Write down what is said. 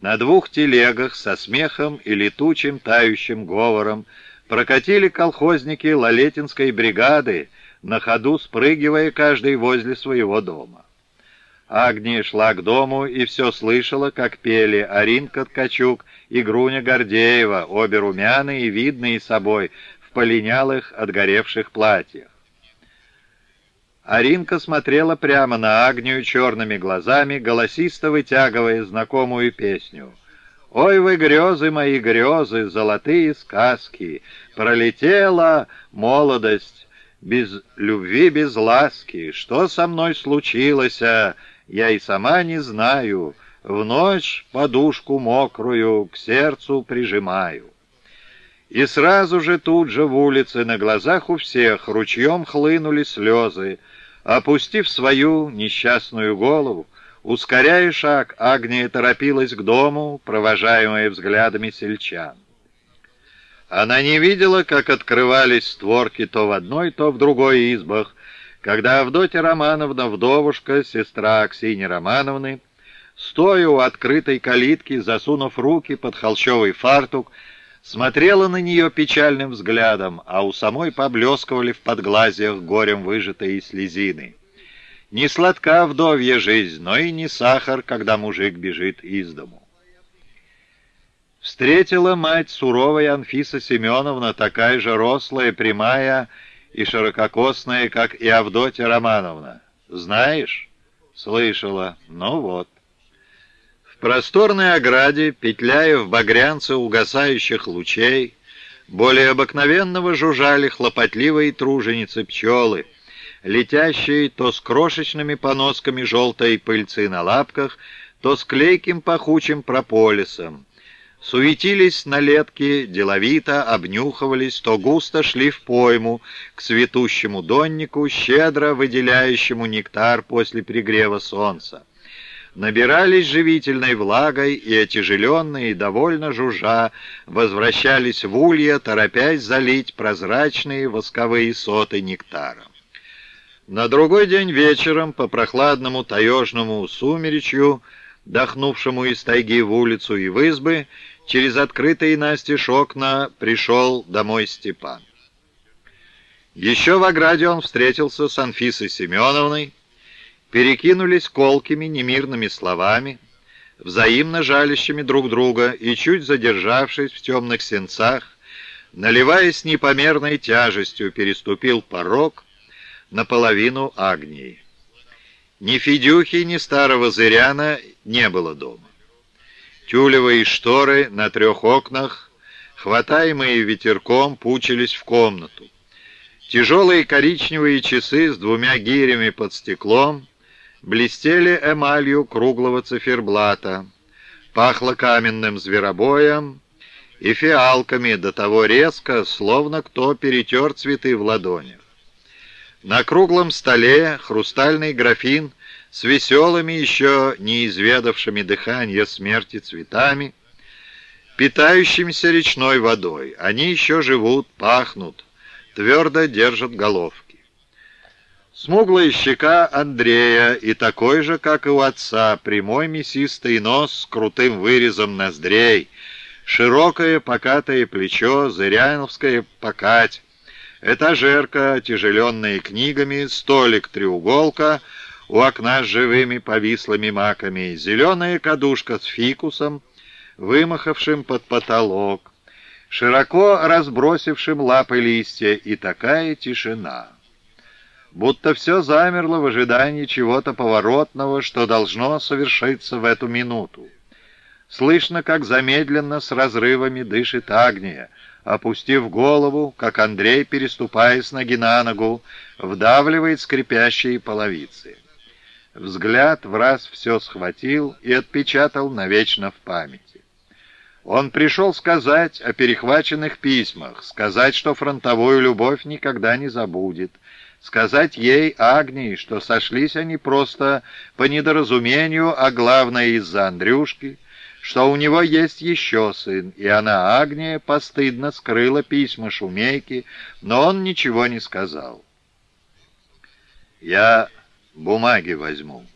На двух телегах со смехом и летучим тающим говором прокатили колхозники Лалетинской бригады, на ходу спрыгивая каждый возле своего дома. Агния шла к дому и все слышала, как пели Аринка Ткачук и Груня Гордеева, обе румяные и видные собой, в полинялых отгоревших платьях. Аринка смотрела прямо на Агнию черными глазами, голосисто вытягивая знакомую песню. «Ой вы, грезы мои, грезы, золотые сказки! Пролетела молодость без любви, без ласки. Что со мной случилось, а? я и сама не знаю. В ночь подушку мокрую к сердцу прижимаю». И сразу же тут же в улице на глазах у всех ручьем хлынули слезы, Опустив свою несчастную голову, ускоряя шаг, Агния торопилась к дому, провожаемая взглядами сельчан. Она не видела, как открывались створки то в одной, то в другой избах, когда Авдотья Романовна, вдовушка, сестра Аксини Романовны, стоя у открытой калитки, засунув руки под холщовый фартук, смотрела на нее печальным взглядом, а у самой поблескивали в подглазиях горем выжатые слезины. Не сладка вдовья жизнь, но и не сахар, когда мужик бежит из дому. Встретила мать суровая Анфиса Семеновна, такая же рослая, прямая и ширококосная, как и Авдотья Романовна. «Знаешь?» «Слышала. Ну вот» просторной ограде, петляя в багрянце угасающих лучей, более обыкновенного жужжали хлопотливые труженицы пчелы, летящие то с крошечными поносками желтой пыльцы на лапках, то с клейким пахучим прополисом. Суетились на летке, деловито обнюхивались, то густо шли в пойму к цветущему доннику, щедро выделяющему нектар после пригрева солнца набирались живительной влагой и, отяжеленные и довольно жужжа, возвращались в улья, торопясь залить прозрачные восковые соты нектара. На другой день вечером по прохладному таежному сумеречью, дохнувшему из тайги в улицу и в избы, через открытые настежь окна пришел домой Степан. Еще в ограде он встретился с Анфисой Семеновной, перекинулись колкими немирными словами, взаимно жалящими друг друга, и, чуть задержавшись в темных сенцах, наливаясь непомерной тяжестью, переступил порог наполовину Агнии. Ни Федюхи, ни старого Зыряна не было дома. Тюлевые шторы на трех окнах, хватаемые ветерком, пучились в комнату. Тяжелые коричневые часы с двумя гирями под стеклом блестели эмалью круглого циферблата, пахло каменным зверобоем и фиалками до того резко, словно кто перетер цветы в ладонях. На круглом столе хрустальный графин с веселыми, еще не изведавшими дыхания смерти цветами, питающимися речной водой. Они еще живут, пахнут, твердо держат головки. Смуглая щека Андрея и такой же, как и у отца, прямой мясистый нос с крутым вырезом ноздрей, широкое покатое плечо, зыряновская покать, этажерка, отяжеленная книгами, столик-треуголка у окна с живыми повислыми маками, зеленая кадушка с фикусом, вымахавшим под потолок, широко разбросившим лапы листья, и такая тишина будто все замерло в ожидании чего-то поворотного, что должно совершиться в эту минуту. Слышно, как замедленно с разрывами дышит Агния, опустив голову, как Андрей, переступая с ноги на ногу, вдавливает скрипящие половицы. Взгляд в раз все схватил и отпечатал навечно в памяти. Он пришел сказать о перехваченных письмах, сказать, что фронтовую любовь никогда не забудет, сказать ей, Агнии, что сошлись они просто по недоразумению, а главное из-за Андрюшки, что у него есть еще сын, и она, Агния, постыдно скрыла письма Шумейки, но он ничего не сказал. «Я бумаги возьму»,